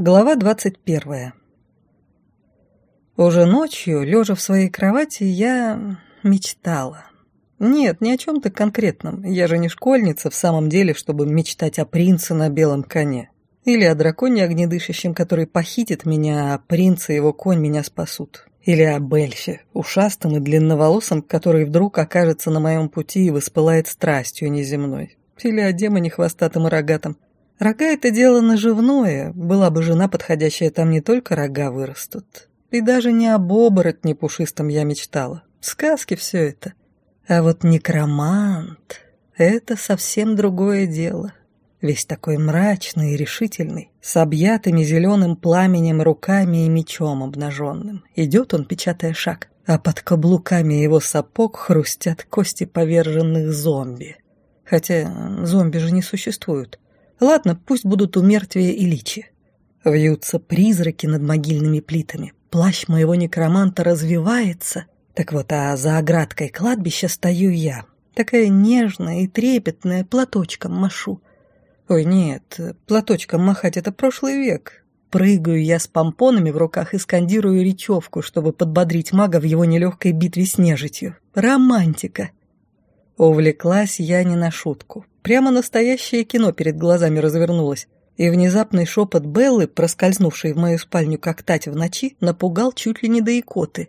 Глава двадцать первая. Уже ночью, лежа в своей кровати, я мечтала. Нет, не о чем-то конкретном. Я же не школьница в самом деле, чтобы мечтать о принце на белом коне. Или о драконе огнедышащем, который похитит меня, а принц и его конь меня спасут. Или о Бельфе, ушастом и длинноволосом, который вдруг окажется на моем пути и воспылает страстью неземной. Или о демоне хвостатом и рогатом, Рога — это дело наживное, была бы жена подходящая, там не только рога вырастут. И даже не об оборотне пушистом я мечтала. Сказки все это. А вот некромант — это совсем другое дело. Весь такой мрачный и решительный, с объятыми зеленым пламенем руками и мечом обнаженным. Идет он, печатая шаг, а под каблуками его сапог хрустят кости поверженных зомби. Хотя зомби же не существуют. Ладно, пусть будут у мертвия и личи. Вьются призраки над могильными плитами. Плащ моего некроманта развивается. Так вот, а за оградкой кладбища стою я. Такая нежная и трепетная, платочком машу. Ой, нет, платочком махать — это прошлый век. Прыгаю я с помпонами в руках и скандирую речевку, чтобы подбодрить мага в его нелегкой битве с нежитью. Романтика. Увлеклась я не на шутку. Прямо настоящее кино перед глазами развернулось. И внезапный шепот Беллы, проскользнувший в мою спальню как тать в ночи, напугал чуть ли не до икоты.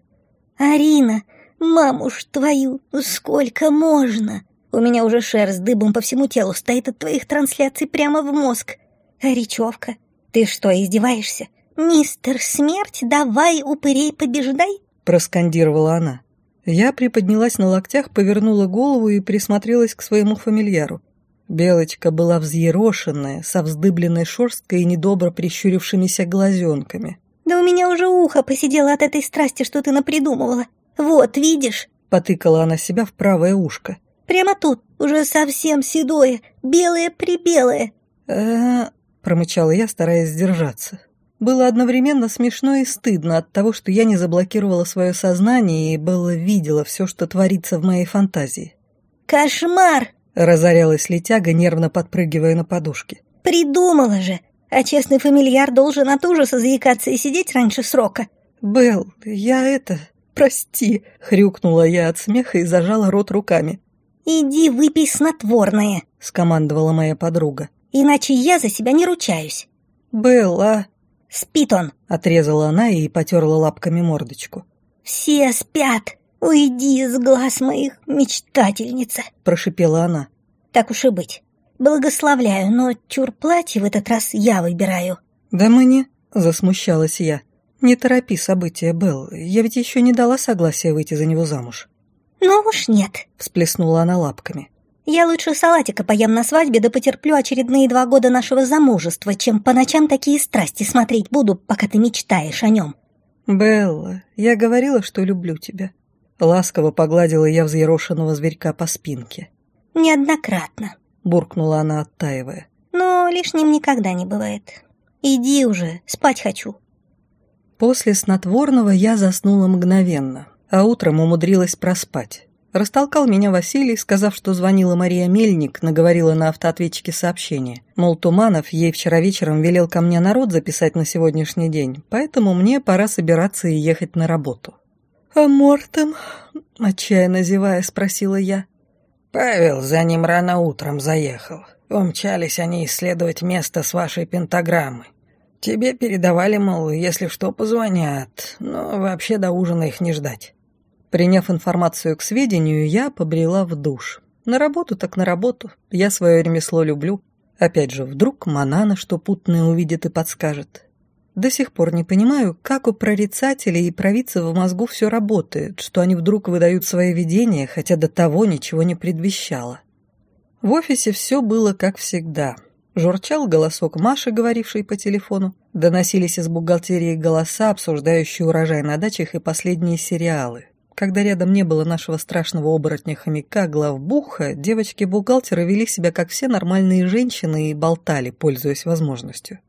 «Арина, мамуш твою, сколько можно? У меня уже шерсть дыбом по всему телу стоит от твоих трансляций прямо в мозг. А речевка? Ты что, издеваешься? Мистер Смерть, давай упырей побеждай!» Проскандировала она. Я приподнялась на локтях, повернула голову и присмотрелась к своему фамильяру. Белочка была взъерошенная, со вздыбленной шерсткой и недобро прищурившимися глазенками. «Да у меня уже ухо посидело от этой страсти, что ты напридумывала. Вот, видишь?» Потыкала она себя в правое ушко. «Прямо тут, уже совсем седое, белое-прибелое». «Э-э-э», промычала я, стараясь сдержаться. Было одновременно смешно и стыдно от того, что я не заблокировала свое сознание и было видела все, что творится в моей фантазии. «Кошмар!» — разорялась летяга, нервно подпрыгивая на подушке. «Придумала же! А честный фамильяр должен от ужаса заикаться и сидеть раньше срока». «Белл, я это... Прости!» — хрюкнула я от смеха и зажала рот руками. «Иди выпей снотворное», — скомандовала моя подруга. «Иначе я за себя не ручаюсь». «Белл, а «Спит он!» — отрезала она и потерла лапками мордочку. «Все спят! Уйди из глаз моих, мечтательница!» — прошипела она. «Так уж и быть. Благословляю, но чур платье в этот раз я выбираю». «Да мы не...» — засмущалась я. «Не торопи события, Белл. Я ведь еще не дала согласия выйти за него замуж». «Ну уж нет», — всплеснула она лапками. Я лучше салатика поем на свадьбе да потерплю очередные два года нашего замужества, чем по ночам такие страсти смотреть буду, пока ты мечтаешь о нем». «Белла, я говорила, что люблю тебя». Ласково погладила я взъерошенного зверька по спинке. «Неоднократно», — буркнула она, оттаивая. «Но лишним никогда не бывает. Иди уже, спать хочу». После снотворного я заснула мгновенно, а утром умудрилась проспать. Растолкал меня Василий, сказав, что звонила Мария Мельник, наговорила на автоответчике сообщение. Мол, Туманов ей вчера вечером велел ко мне народ записать на сегодняшний день, поэтому мне пора собираться и ехать на работу. «А Мортем?» — отчаянно зевая, спросила я. «Павел за ним рано утром заехал. Умчались они исследовать место с вашей пентаграммы. Тебе передавали, мол, если что, позвонят, но вообще до ужина их не ждать». Приняв информацию к сведению, я побрела в душ. На работу так на работу. Я свое ремесло люблю. Опять же, вдруг Манана что путное увидит и подскажет. До сих пор не понимаю, как у прорицателей и провидцев в мозгу все работает, что они вдруг выдают свои видения, хотя до того ничего не предвещало. В офисе все было как всегда. Журчал голосок Маши, говорившей по телефону. Доносились из бухгалтерии голоса, обсуждающие урожай на дачах и последние сериалы. Когда рядом не было нашего страшного оборотня-хомяка главбуха, девочки-бухгалтеры вели себя как все нормальные женщины и болтали, пользуясь возможностью.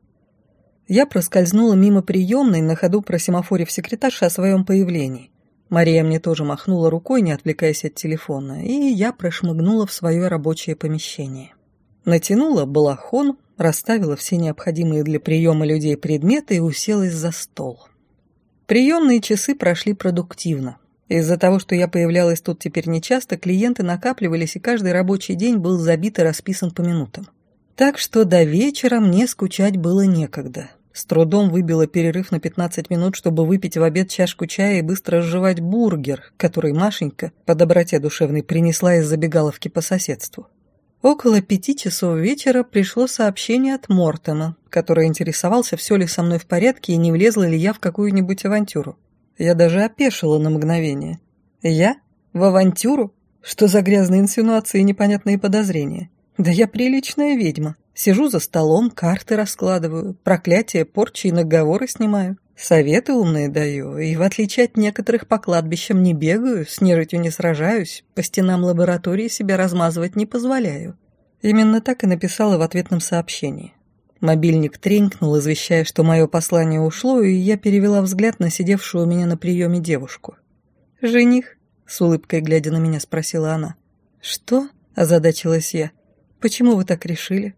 Я проскользнула мимо приемной, на ходу просимофорив секретарша о своем появлении. Мария мне тоже махнула рукой, не отвлекаясь от телефона, и я прошмыгнула в свое рабочее помещение. Натянула балахон, расставила все необходимые для приема людей предметы и уселась за стол. Приемные часы прошли продуктивно. Из-за того, что я появлялась тут теперь нечасто, клиенты накапливались, и каждый рабочий день был забит и расписан по минутам. Так что до вечера мне скучать было некогда. С трудом выбила перерыв на 15 минут, чтобы выпить в обед чашку чая и быстро сживать бургер, который Машенька, по доброте душевной, принесла из забегаловки по соседству. Около пяти часов вечера пришло сообщение от Мортема, который интересовался, все ли со мной в порядке и не влезла ли я в какую-нибудь авантюру. Я даже опешила на мгновение. Я? В авантюру? Что за грязные инсинуации и непонятные подозрения? Да я приличная ведьма. Сижу за столом, карты раскладываю, проклятия, порчи и наговоры снимаю. Советы умные даю, и в отличие от некоторых по кладбищам не бегаю, с нежитью не сражаюсь, по стенам лаборатории себя размазывать не позволяю. Именно так и написала в ответном сообщении. Мобильник тренькнул, извещая, что мое послание ушло, и я перевела взгляд на сидевшую у меня на приеме девушку. «Жених?» — с улыбкой глядя на меня спросила она. «Что?» — озадачилась я. «Почему вы так решили?»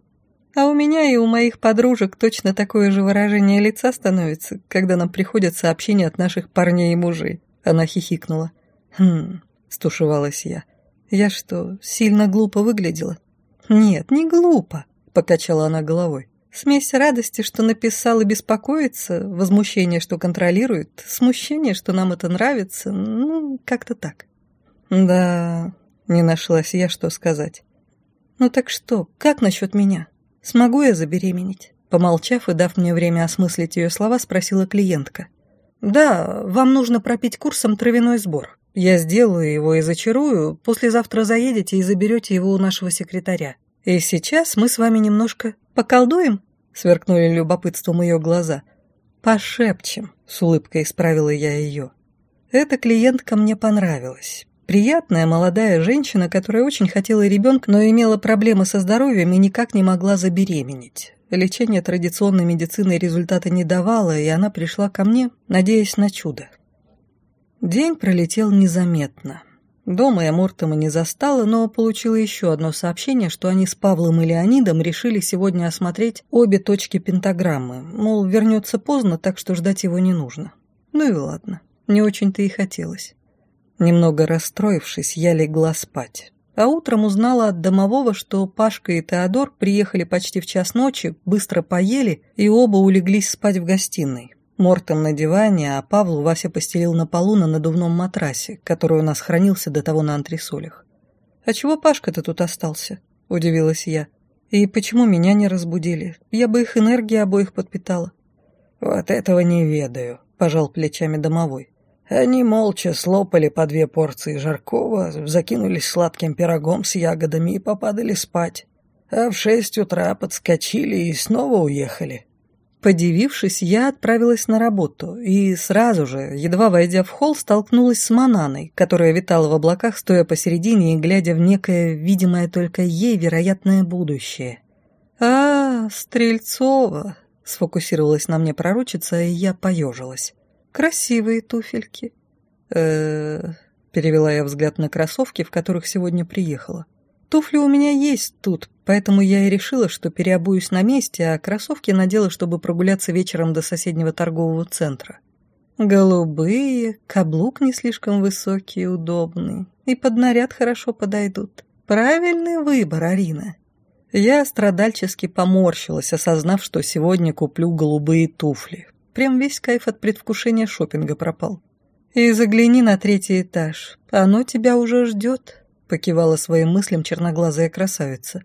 А у меня и у моих подружек точно такое же выражение лица становится, когда нам приходят сообщения от наших парней и мужей. Она хихикнула. Хм, стушевалась я. Я что, сильно глупо выглядела? Нет, не глупо, покачала она головой. Смесь радости, что написал и беспокоится, возмущение, что контролирует, смущение, что нам это нравится, ну, как-то так. Да, не нашлась я, что сказать. Ну так что, как насчет меня? «Смогу я забеременеть?» Помолчав и дав мне время осмыслить ее слова, спросила клиентка. «Да, вам нужно пропить курсом травяной сбор. Я сделаю его и зачарую, послезавтра заедете и заберете его у нашего секретаря. И сейчас мы с вами немножко поколдуем?» Сверкнули любопытством ее глаза. «Пошепчем», — с улыбкой исправила я ее. Эта клиентка мне понравилась. Приятная молодая женщина, которая очень хотела ребенка, но имела проблемы со здоровьем и никак не могла забеременеть. Лечение традиционной медицины результата не давало, и она пришла ко мне, надеясь на чудо. День пролетел незаметно. Дома я Мортома не застала, но получила еще одно сообщение, что они с Павлом и Леонидом решили сегодня осмотреть обе точки пентаграммы, мол, вернется поздно, так что ждать его не нужно. Ну и ладно, не очень-то и хотелось. Немного расстроившись, я легла спать. А утром узнала от домового, что Пашка и Теодор приехали почти в час ночи, быстро поели и оба улеглись спать в гостиной. Мортом на диване, а Павлу Вася постелил на полу на надувном матрасе, который у нас хранился до того на антресолях. «А чего Пашка-то тут остался?» – удивилась я. «И почему меня не разбудили? Я бы их энергии обоих подпитала». «Вот этого не ведаю», – пожал плечами домовой. Они молча слопали по две порции жаркого, закинулись сладким пирогом с ягодами и попадали спать. А в шесть утра подскочили и снова уехали. Подивившись, я отправилась на работу и сразу же, едва войдя в холл, столкнулась с Мананой, которая витала в облаках, стоя посередине и глядя в некое, видимое только ей, вероятное будущее. «А, Стрельцова!» — сфокусировалась на мне пророчица, и я поежилась. Красивые туфельки. э перевела я взгляд на кроссовки, в которых сегодня приехала. Туфли у меня есть тут, поэтому я и решила, что переобуюсь на месте, а кроссовки надела, чтобы прогуляться вечером до соседнего торгового центра. Голубые, каблук не слишком высокий и удобный, и под наряд хорошо подойдут. Правильный выбор, Арина. Я страдальчески поморщилась, осознав, что сегодня куплю голубые туфли. Прям весь кайф от предвкушения шопинга пропал. «И загляни на третий этаж. Оно тебя уже ждет», — покивала своим мыслям черноглазая красавица.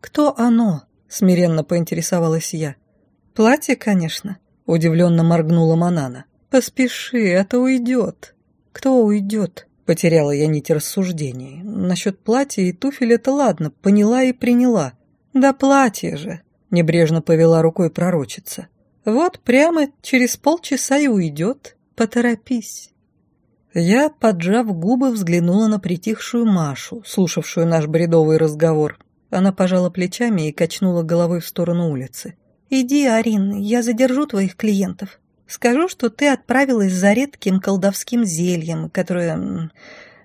«Кто оно?» — смиренно поинтересовалась я. «Платье, конечно», — удивленно моргнула Манана. «Поспеши, а то уйдет». «Кто уйдет?» — потеряла я нить рассуждений. Насчет платья и туфель это ладно, поняла и приняла. «Да платье же!» — небрежно повела рукой пророчица. Вот прямо через полчаса и уйдет. Поторопись. Я, поджав губы, взглянула на притихшую Машу, слушавшую наш бредовый разговор. Она пожала плечами и качнула головой в сторону улицы. «Иди, Арин, я задержу твоих клиентов. Скажу, что ты отправилась за редким колдовским зельем, которое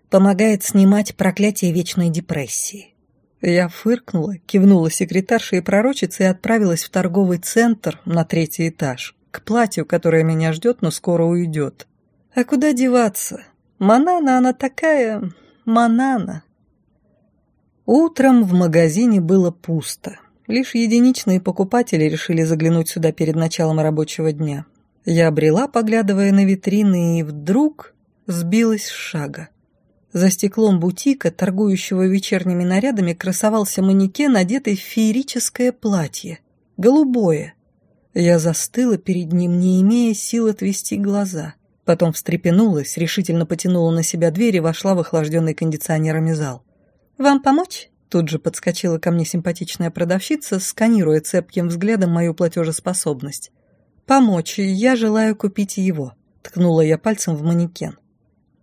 помогает снимать проклятие вечной депрессии». Я фыркнула, кивнула секретарше и пророчице и отправилась в торговый центр на третий этаж, к платью, которое меня ждет, но скоро уйдет. А куда деваться? Манана она такая... Манана. Утром в магазине было пусто. Лишь единичные покупатели решили заглянуть сюда перед началом рабочего дня. Я обрела, поглядывая на витрины, и вдруг сбилась с шага. За стеклом бутика, торгующего вечерними нарядами, красовался манекен, одетый в феерическое платье. Голубое. Я застыла перед ним, не имея сил отвести глаза. Потом встрепенулась, решительно потянула на себя дверь и вошла в охлажденный кондиционерами зал. «Вам помочь?» Тут же подскочила ко мне симпатичная продавщица, сканируя цепким взглядом мою платежеспособность. «Помочь, я желаю купить его», — ткнула я пальцем в манекен.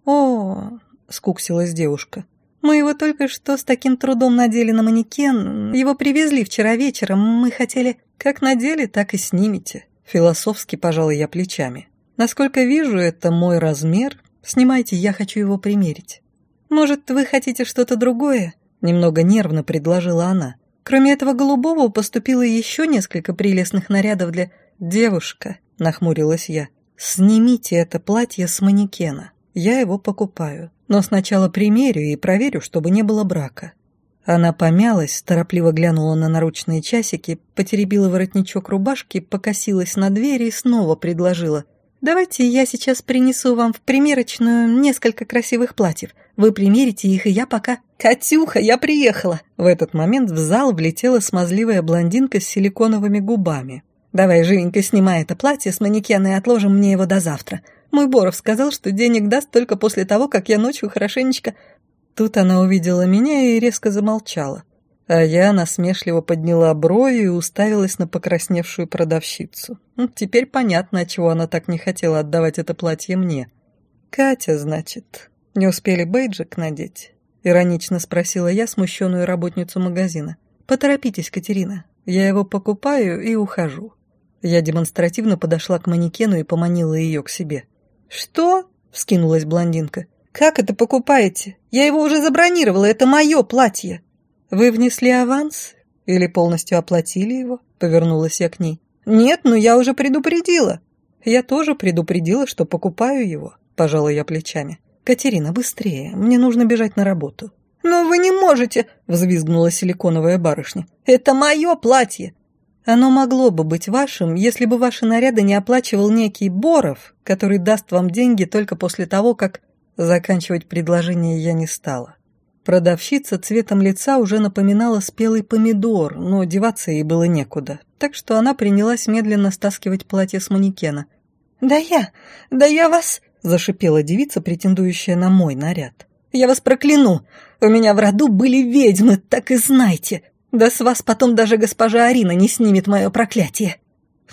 «О, — скуксилась девушка. «Мы его только что с таким трудом надели на манекен. Его привезли вчера вечером. Мы хотели... Как надели, так и снимете». Философски пожала я плечами. «Насколько вижу, это мой размер. Снимайте, я хочу его примерить». «Может, вы хотите что-то другое?» Немного нервно предложила она. «Кроме этого голубого поступило еще несколько прелестных нарядов для...» «Девушка», — нахмурилась я, — «снимите это платье с манекена. Я его покупаю но сначала примерю и проверю, чтобы не было брака». Она помялась, торопливо глянула на наручные часики, потеребила воротничок рубашки, покосилась на дверь и снова предложила. «Давайте я сейчас принесу вам в примерочную несколько красивых платьев. Вы примерите их, и я пока...» «Катюха, я приехала!» В этот момент в зал влетела смазливая блондинка с силиконовыми губами. «Давай, живенько, снимай это платье с манекена и отложим мне его до завтра. Мой Боров сказал, что денег даст только после того, как я ночью хорошенечко...» Тут она увидела меня и резко замолчала. А я насмешливо подняла брови и уставилась на покрасневшую продавщицу. Ну, теперь понятно, отчего она так не хотела отдавать это платье мне. «Катя, значит, не успели бейджик надеть?» Иронично спросила я смущенную работницу магазина. «Поторопитесь, Катерина, я его покупаю и ухожу». Я демонстративно подошла к манекену и поманила ее к себе. «Что?» — вскинулась блондинка. «Как это покупаете? Я его уже забронировала, это мое платье!» «Вы внесли аванс? Или полностью оплатили его?» — повернулась я к ней. «Нет, но я уже предупредила». «Я тоже предупредила, что покупаю его», — пожала я плечами. «Катерина, быстрее, мне нужно бежать на работу». «Но вы не можете!» — взвизгнула силиконовая барышня. «Это мое платье! Оно могло бы быть вашим, если бы ваши наряды не оплачивал некий Боров, который даст вам деньги только после того, как... Заканчивать предложение я не стала. Продавщица цветом лица уже напоминала спелый помидор, но деваться ей было некуда, так что она принялась медленно стаскивать платье с манекена. «Да я, да я вас...» — зашипела девица, претендующая на мой наряд. «Я вас прокляну! У меня в роду были ведьмы, так и знайте! Да с вас потом даже госпожа Арина не снимет мое проклятие.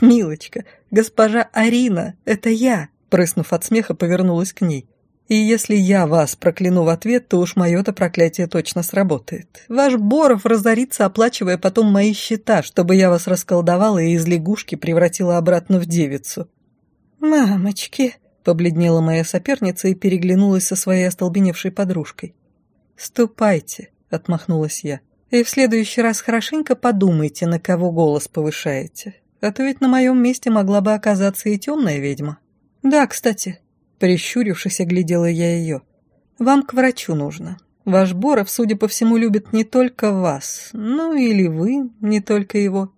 Милочка, госпожа Арина, это я, прыснув от смеха, повернулась к ней. И если я вас прокляну в ответ, то уж мое-то проклятие точно сработает. Ваш Боров разорится, оплачивая потом мои счета, чтобы я вас расколдовала и из лягушки превратила обратно в девицу. «Мамочки!» — побледнела моя соперница и переглянулась со своей остолбеневшей подружкой. «Ступайте!» — отмахнулась я. И в следующий раз хорошенько подумайте, на кого голос повышаете. А то ведь на моем месте могла бы оказаться и темная ведьма. Да, кстати, прищурившись, оглядела я ее. Вам к врачу нужно. Ваш Боров, судя по всему, любит не только вас, ну или вы, не только его.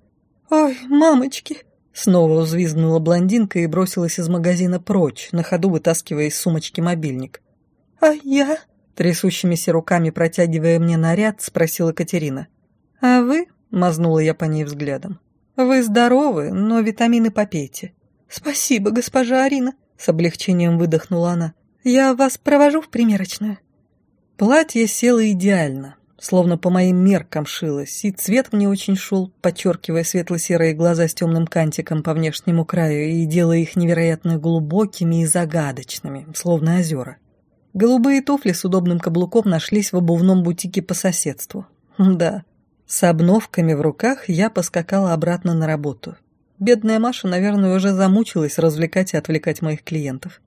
Ой, мамочки! Снова взвизгнула блондинка и бросилась из магазина прочь, на ходу вытаскивая из сумочки мобильник. «А я?» Трясущимися руками протягивая мне наряд, спросила Катерина. «А вы?» — мазнула я по ней взглядом. «Вы здоровы, но витамины попейте». «Спасибо, госпожа Арина», — с облегчением выдохнула она. «Я вас провожу в примерочную». Платье село идеально, словно по моим меркам шилось, и цвет мне очень шел, подчеркивая светло-серые глаза с темным кантиком по внешнему краю и делая их невероятно глубокими и загадочными, словно озера. Голубые туфли с удобным каблуком нашлись в обувном бутике по соседству. Да, с обновками в руках я поскакала обратно на работу. Бедная Маша, наверное, уже замучилась развлекать и отвлекать моих клиентов.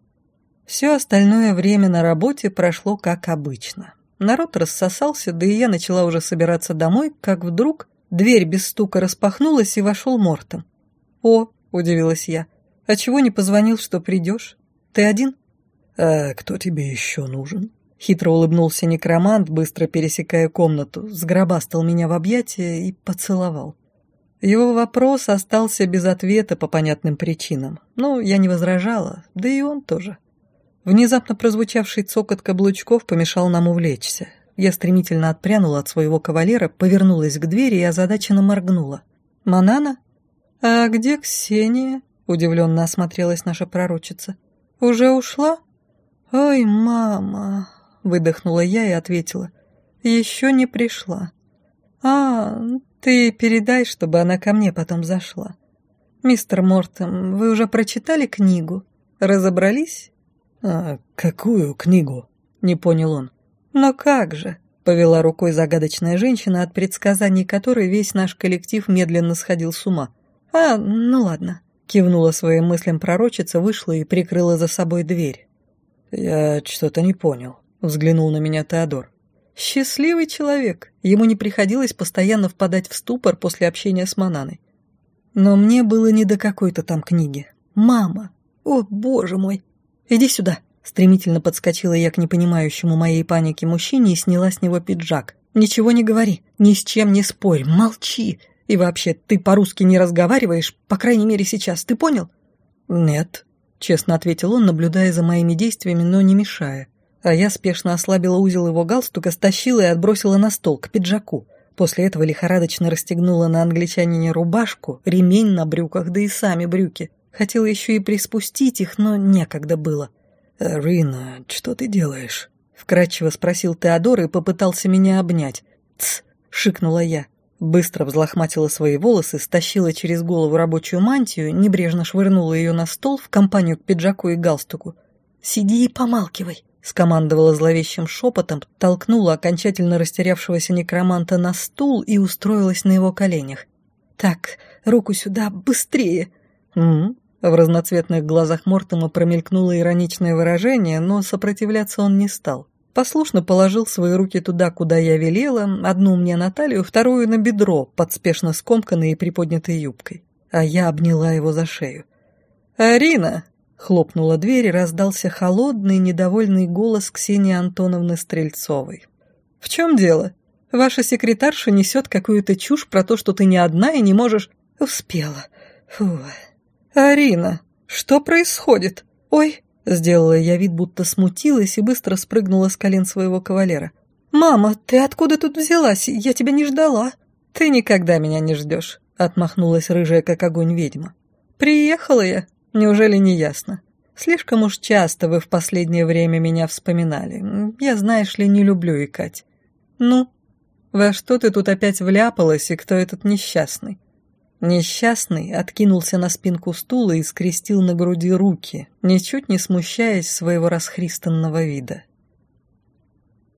Все остальное время на работе прошло как обычно. Народ рассосался, да и я начала уже собираться домой, как вдруг дверь без стука распахнулась и вошел Мортом. «О!» — удивилась я. «А чего не позвонил, что придешь? Ты один?» «А кто тебе еще нужен?» Хитро улыбнулся некромант, быстро пересекая комнату, сгробастал меня в объятия и поцеловал. Его вопрос остался без ответа по понятным причинам. Ну, я не возражала, да и он тоже. Внезапно прозвучавший цокот каблучков помешал нам увлечься. Я стремительно отпрянула от своего кавалера, повернулась к двери и озадаченно моргнула. «Манана? А где Ксения?» — удивленно осмотрелась наша пророчица. «Уже ушла?» «Ой, мама!» — выдохнула я и ответила. «Еще не пришла». «А, ты передай, чтобы она ко мне потом зашла. Мистер Мортон, вы уже прочитали книгу? Разобрались?» «А какую книгу?» — не понял он. «Но как же?» — повела рукой загадочная женщина, от предсказаний которой весь наш коллектив медленно сходил с ума. «А, ну ладно», — кивнула своим мыслям пророчица, вышла и прикрыла за собой дверь. «Я что-то не понял», — взглянул на меня Теодор. «Счастливый человек. Ему не приходилось постоянно впадать в ступор после общения с Мананой. Но мне было не до какой-то там книги. Мама! О, боже мой! Иди сюда!» Стремительно подскочила я к непонимающему моей панике мужчине и сняла с него пиджак. «Ничего не говори, ни с чем не спорь, молчи. И вообще, ты по-русски не разговариваешь, по крайней мере сейчас, ты понял?» «Нет», честно ответил он, наблюдая за моими действиями, но не мешая. А я спешно ослабила узел его галстука, стащила и отбросила на стол, к пиджаку. После этого лихорадочно расстегнула на англичанине рубашку, ремень на брюках, да и сами брюки. Хотела еще и приспустить их, но некогда было. «Рина, что ты делаешь?» Вкратчиво спросил Теодор и попытался меня обнять. «Тсс!» — шикнула я. Быстро взлохматила свои волосы, стащила через голову рабочую мантию, небрежно швырнула ее на стол в компанию к пиджаку и галстуку. «Сиди и помалкивай», — скомандовала зловещим шепотом, толкнула окончательно растерявшегося некроманта на стул и устроилась на его коленях. «Так, руку сюда, быстрее!» «М-м-м», в разноцветных глазах Мортома промелькнуло ироничное выражение, но сопротивляться он не стал. Послушно положил свои руки туда, куда я велела, одну мне на талию, вторую на бедро, под спешно скомканной и приподнятой юбкой. А я обняла его за шею. «Арина!» — хлопнула дверь и раздался холодный, недовольный голос Ксении Антоновны Стрельцовой. «В чем дело? Ваша секретарша несет какую-то чушь про то, что ты не одна и не можешь...» «Успела. Фу. Арина, что происходит? Ой!» Сделала я вид, будто смутилась и быстро спрыгнула с колен своего кавалера. «Мама, ты откуда тут взялась? Я тебя не ждала». «Ты никогда меня не ждешь», — отмахнулась рыжая, как огонь ведьма. «Приехала я. Неужели не ясно? Слишком уж часто вы в последнее время меня вспоминали. Я, знаешь ли, не люблю икать. Ну, во что ты тут опять вляпалась и кто этот несчастный?» Несчастный откинулся на спинку стула и скрестил на груди руки, ничуть не смущаясь своего расхристанного вида.